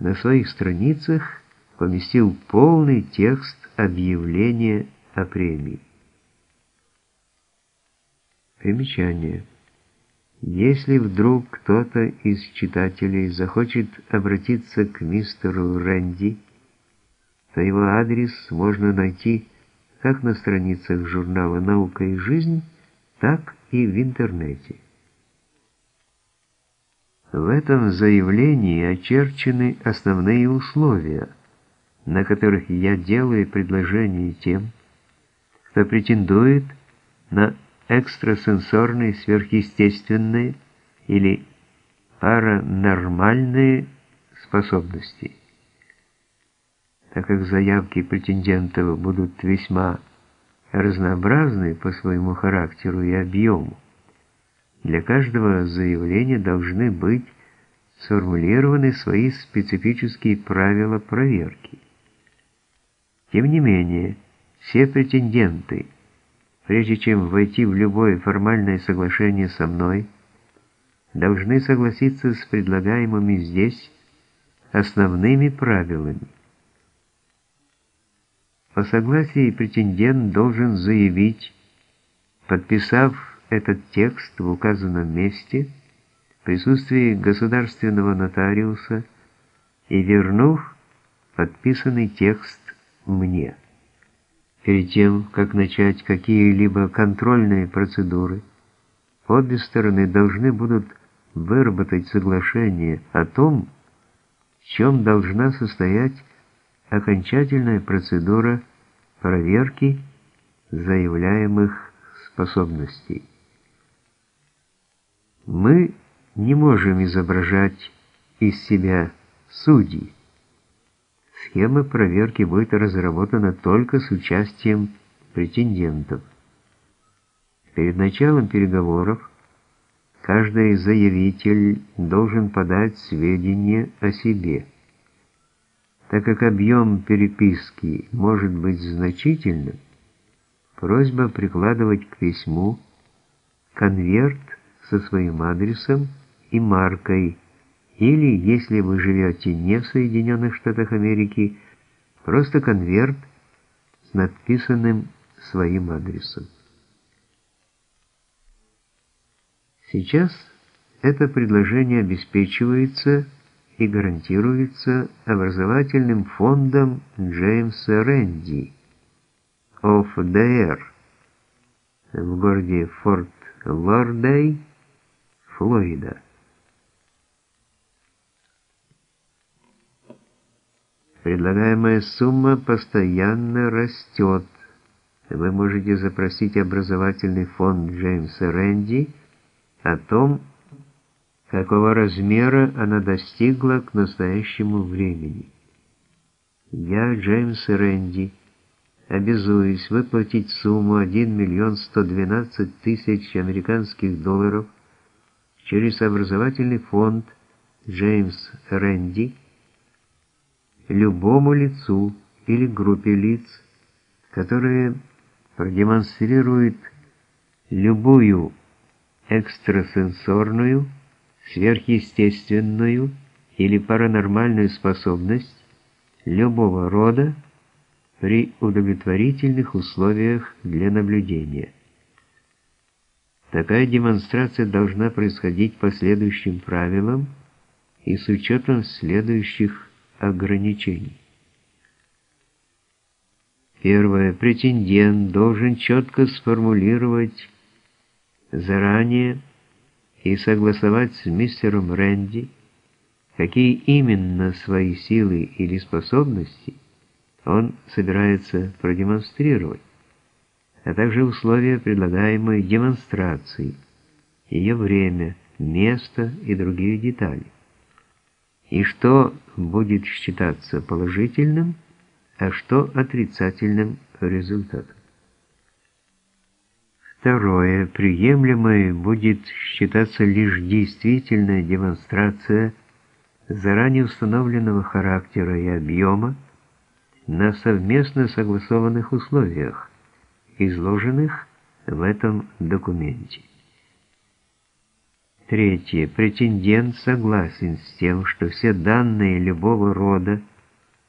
на своих страницах поместил полный текст объявления о премии. Примечание. Если вдруг кто-то из читателей захочет обратиться к мистеру Рэнди, то его адрес можно найти как на страницах журнала «Наука и жизнь», так и в интернете. В этом заявлении очерчены основные условия, на которых я делаю предложение тем, кто претендует на экстрасенсорные, сверхъестественные или паранормальные способности. Так как заявки претендентов будут весьма разнообразны по своему характеру и объему, для каждого заявления должны быть сформулированы свои специфические правила проверки. Тем не менее, все претенденты, прежде чем войти в любое формальное соглашение со мной, должны согласиться с предлагаемыми здесь основными правилами. По согласии претендент должен заявить, подписав этот текст в указанном месте в присутствии государственного нотариуса и вернув подписанный текст мне. Перед тем, как начать какие-либо контрольные процедуры, обе стороны должны будут выработать соглашение о том, в чем должна состоять окончательная процедура проверки заявляемых способностей. Мы не можем изображать из себя судей. Схема проверки будет разработана только с участием претендентов. Перед началом переговоров каждый заявитель должен подать сведения о себе. Так как объем переписки может быть значительным, просьба прикладывать к письму конверт со своим адресом и маркой, или, если вы живете не в Соединенных Штатах Америки, просто конверт с надписанным своим адресом. Сейчас это предложение обеспечивается и гарантируется образовательным фондом Джеймса Рэнди DR в городе Форт Лордей, Флорида. Предлагаемая сумма постоянно растет. Вы можете запросить образовательный фонд Джеймса Рэнди о том, какого размера она достигла к настоящему времени. Я, Джеймс Рэнди, обязуюсь выплатить сумму 1 миллион 112 тысяч американских долларов через образовательный фонд Джеймс Рэнди любому лицу или группе лиц, которые продемонстрируют любую экстрасенсорную, сверхъестественную или паранормальную способность любого рода при удовлетворительных условиях для наблюдения. Такая демонстрация должна происходить по следующим правилам и с учетом следующих ограничений. Первое. Претендент должен четко сформулировать заранее и согласовать с мистером Рэнди, какие именно свои силы или способности он собирается продемонстрировать а также условия предлагаемой демонстрации, ее время, место и другие детали. И что будет считаться положительным, а что отрицательным результатом. Второе. Приемлемой будет считаться лишь действительная демонстрация заранее установленного характера и объема на совместно согласованных условиях, изложенных в этом документе. Третье. Претендент согласен с тем, что все данные любого рода